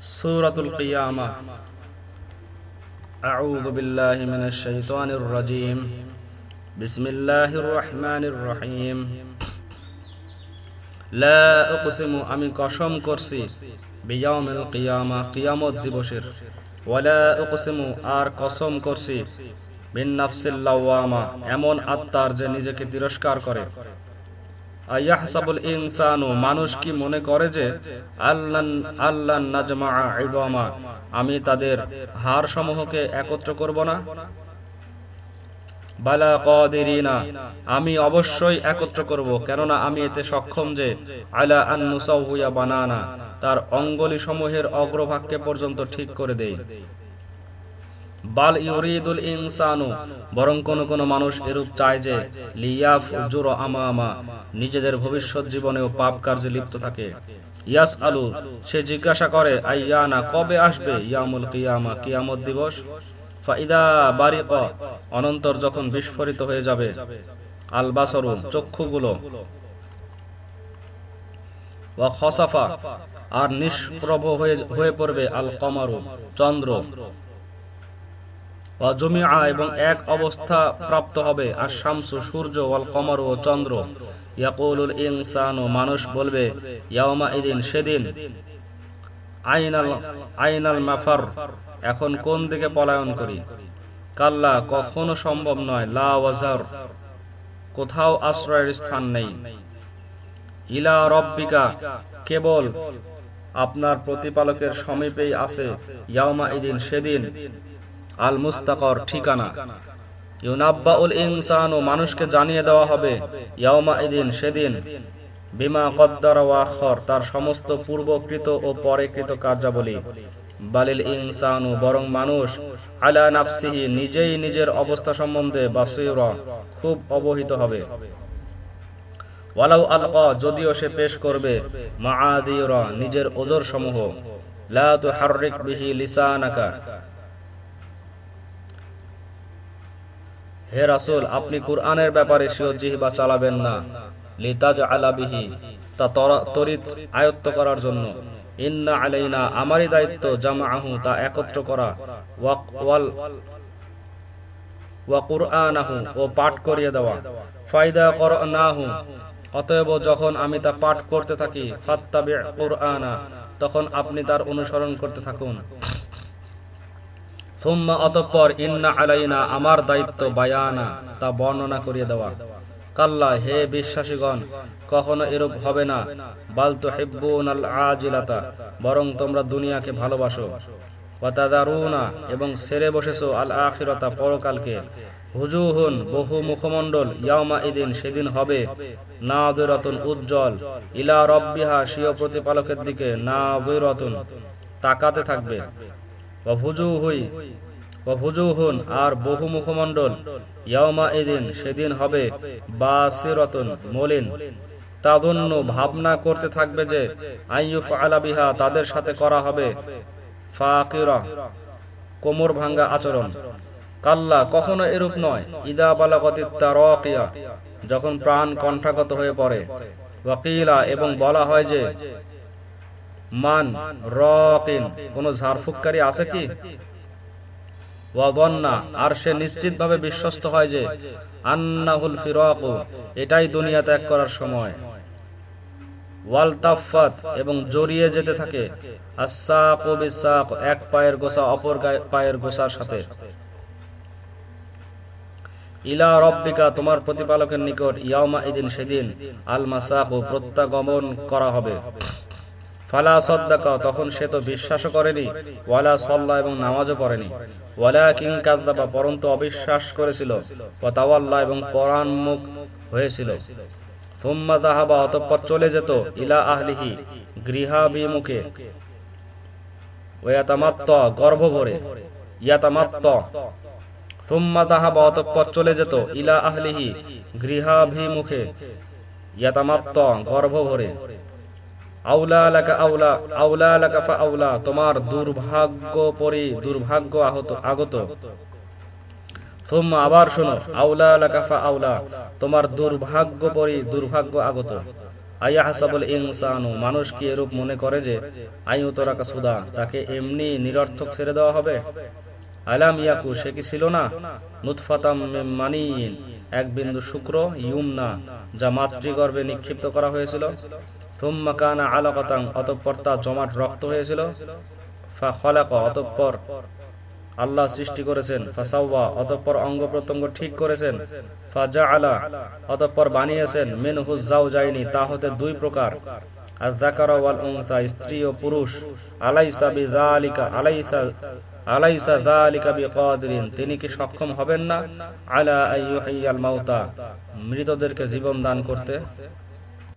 سورة القيامة أعوذ بالله من الشيطان الرجيم بسم الله الرحمن الرحيم لا أقسم আমি কসম করছি বিয়াউমিল কিয়ামা কিয়ামত দিবসের ওয়ালা উকসিমু আর কসম করছি বিন নাফসিল লাওয়ামা এমন আত্মার যে নিজেকে তিরস্কার করে মানুষ কি মনে করে যে আমি তাদের হার সমূহকে একত্র করব না? বালা কদিরিনা, আমি অবশ্যই একত্র করব, কেননা আমি এতে সক্ষম যে আলা আন্নুসাউয়া বানানা, তার অঙ্গলি সমূহের অগ্রভাগকে পর্যন্ত ঠিক করে দেই। বাল ইউরিদুল ইনসানু, বরং কোন কোন মানুষ এরূপ চায় যে, লিয়াফ জুর আমামা, নিজেদের ভবিষ্যৎ জীবনেও পাপ কার্যে লিপ্ত থাকে। ইয়াস আলু, সে জিজ্ঞাসা করে, আইয়ানা, কবে আসবে ইয়ামুল কিয়ামা, কিয়ামত দিবস? ফাইদা বারিক, অনন্তর যখন বিস্ফোরিত হয়ে যাবে। আল বাসরু, চক্ষুগুলো। ওয়া খসাফা, আর নিষ্প্রভ হয়ে হয়ে পড়বে আল কমারু, চন্দ্র। জমিআ এবং এক অবস্থা প্রাপ্ত হবে, আর শামসু, সূর্য, ওয়াল কমর ও চন্দ্র। ইয়াকুলুল ও মানুষ বলবে ইয়াউমা ইদিন, সেদিন আইনাল আইনাল মাফার, এখন কোন দিকে পলায়ন করি? কাল্লা, কখনো সম্ভব নয়, লা ওয়াজার, কোথাও আশ্রয়ের স্থান নেই। ইলা রব্বিকা, কেবল আপনার প্রতিপালকের সমীপেই আছে ইয়াউমা ইদিন, সেদিন। আল মুস্তাকর ঠিকানা। ইউনাব্বাউল ইনসান ও মানুষকে জানিয়ে দেওয়া হবে ইয়াউমা ইদিন সেদিন, বিমা কদ্দার ওয়াখর তার সমস্ত পূর্বকৃত ও পরেকৃত কার্যাবলী। বালিল ইনসানু বরং মানুষ আলা নাফসিহি, নিজেই নিজের অবস্থা সম্বন্ধে বাসুরা খুব অবহিত হবে। ওয়ালাউ আলকা, যদিও সে পেশ করবে, মাআদিরা, নিজের ওজর সমূহ লা তুহাররিক বিহি লিসানাকা হে রাসুল, আপনি কুরআনের ব্যাপারে জিহবা চালাবেন না। লিতাজ আলাবিহি তা তরিত আয়ত্ত করার জন্য। ইন্না আলাইনা, আমারই দায়িত্ব জামাআহু, তা একত্র করা। ওয়াল, ওয়া কুরআনাহু, ও পাঠ করিয়ে দেওয়া। ফায়দা করনাহু, অতএব যখন আমি তা পাঠ করতে থাকি, ফাত্তাবি কুরআনা, তখন আপনি তার অনুসরণ করতে থাকুন। আমার দায়িত্ব বায়ানা, তা বর্ণনা করিয়ে দেওয়া। কাল্লা, হে বিশ্বাসীগণ এরূপ হবে না। আল আজিলাতা, বরং তোমরা দুনিয়াকে ভালোবাসো। ওয়াতাদারুনা এবং সেরে বসেছো আল আখিরতা পরকালকে। হুজুহুন, বহু মুখমণ্ডল ইয়ামা ইদিন, সেদিন হবে। না রতন উজ্জ্বল। ইলা রব্বিহা, স্বীয় প্রতিপালকের দিকে না রতন তাকাতে থাকবে। আর বহু মুখমণ্ডল। ইয়ামা এদিন সেদিন হবে বাসিরতন, মলিন। তাদন্য ভাবনা করতে থাকবে যে, আইয়ুফ আলাবিহা তাদের সাথে করা হবে ফাকিরা, কোমর ভাঙ্গা আচরণ। কাল্লা, কখনো এরূপ নয়, ইদা বালাগতি তারকিয়া, যখন প্রাণ কণ্ঠাগত হয়ে পড়ে। ওয়াকিলা, এবং বলা হয় যে মান রকিন কোন ঝাড়ফুককারী আছে কি? আর সে নিশ্চিত ভাবে বিশ্বস্ত হয় যে, আন্নাহুল ফিরাক, এটাই দুনিয়া ত্যাগ করার সময়। ওয়ালতাফাত, এবং জড়িয়ে যেতে থাকে আসাক ও বিসাক এক পায়ের গোসা অপর পায়ের গোসার সাথে। ইলা রব্বিকা, তোমার প্রতিপালকের নিকট ইয়ামা ইদিন সেদিন আল মাসাক প্রত্যাগমন করা হবে। ফালা সদ্দাকা, তখন সে তো বিশ্বাসও করেনি, ওয়ালা সল্লা এবং নামাজও পড়েনি। ওয়ালা কিং কাদ্দাবা পরন্তু অবিশ্বাস করেছিল, ওয়াতাওয়াল্লা এবং পরাণমুখ হয়েছিল। সুম্মা তাহাবা অতঃপর চলে যেত ইলা আহলিহি গৃহাভিমুখে ওয়াতামাত্ত গর্ভ ভরে ইয়াতামাত্ত তাহাবা অতঃপর চলে যেত ইলা আহলিহি গৃহাভিমুখে ইয়াতামাত্ত গর্ভ ভরে তোমার দুর্ভাগ্য পরি দুর্ভাগ্য আহত, আগত। আবার শোনো, আউলা আউলা, তোমার দুর্ভাগ্য পরি দুর্ভাগ্য আগত। আয়া হাসাবুল ইনসানু, মানুষ কি এরূপ মনে করে যে আয়ু তোরাকা সুদা, তাকে এমনি নিরর্থক ছেড়ে দেওয়া হবে? আলাম ইয়াকু, সে কি ছিল না? নুৎফাতাম মিন এক বিন্দু শুক্র, ইউমনা, যা মাতৃগর্ভে নিক্ষিপ্ত করা হয়েছিল। থুম্মা কানা আলাকাতাং অতঃপর তা জমাট রক্ত হয়েছিল। খলাকা অতঃপর আল্লাহ সৃষ্টি করেছেন। অতঃপর অঙ্গ প্রত্যঙ্গ ঠিক করেছেন। ফাজা আলা অতঃপর বানিয়েছেন। মেনহু যাও যায়নি তা হতে দুই প্রকার। আর জাকারা স্ত্রী ও পুরুষ। আলাইসা বিযালিকা, আলাইসা আলাইসা যালিকা বিকাদিরিন, তিনি কি সক্ষম হবেন না? আলা আইয়ুহিয়াল মাউতা, মৃতদেরকে জীবন দান করতে।